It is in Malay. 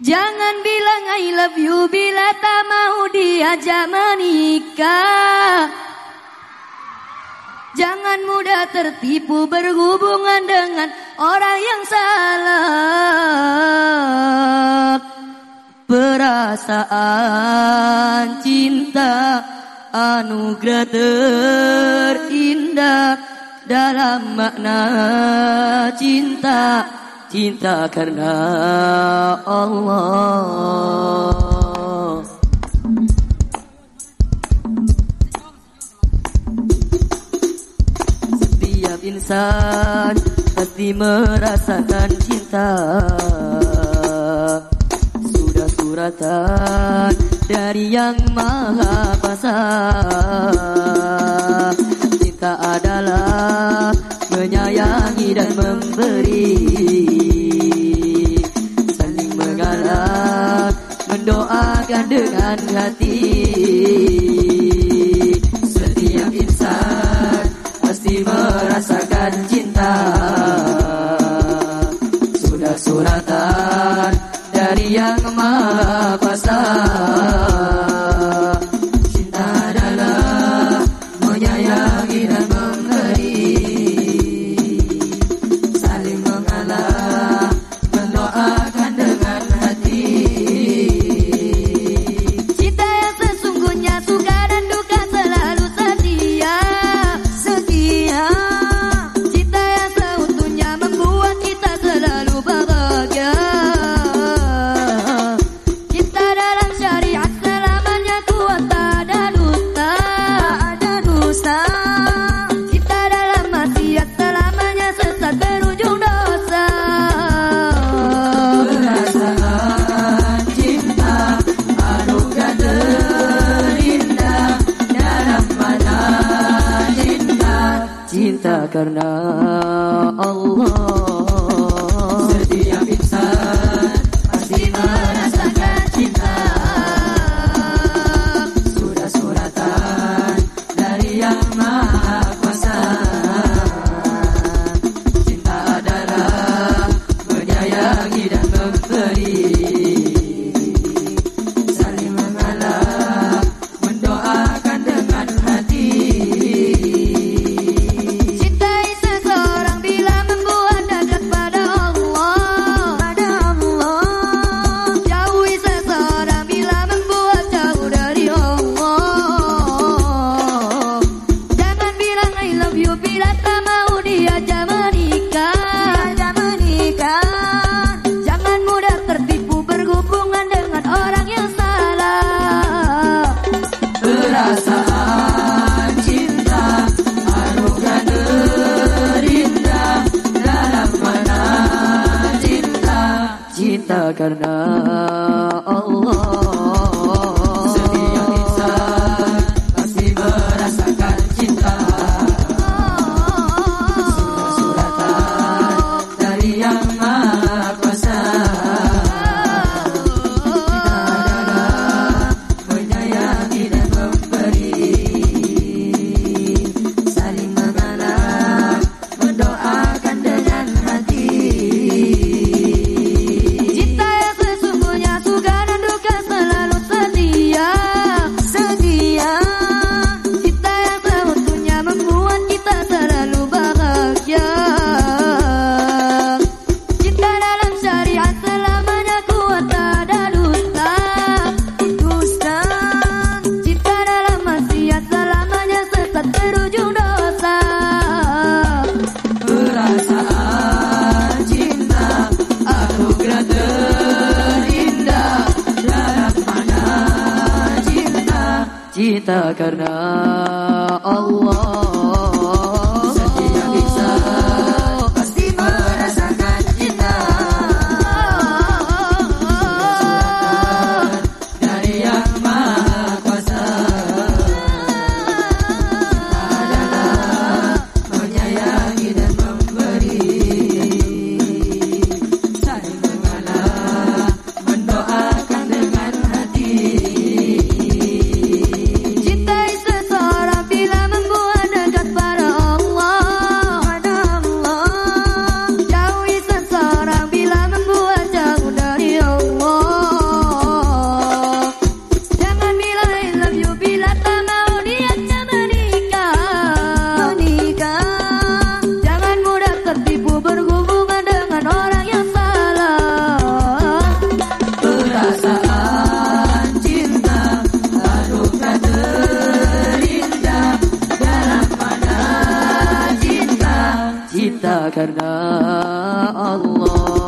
Jangan bilang I love you bila tak mau diajak menikah. Jangan mudah tertipu berhubungan dengan orang yang salah. Perasaan cinta anugerah terindah dalam makna cinta cinta karena Allah. Setiap insan pasti merasakan cinta. Sudah suratan dari yang maha kuasa. Cinta adalah menyayangi dan memberi. Saling mengalah mendoakan dengan hati cinta करना cinta karena Allah انت الله.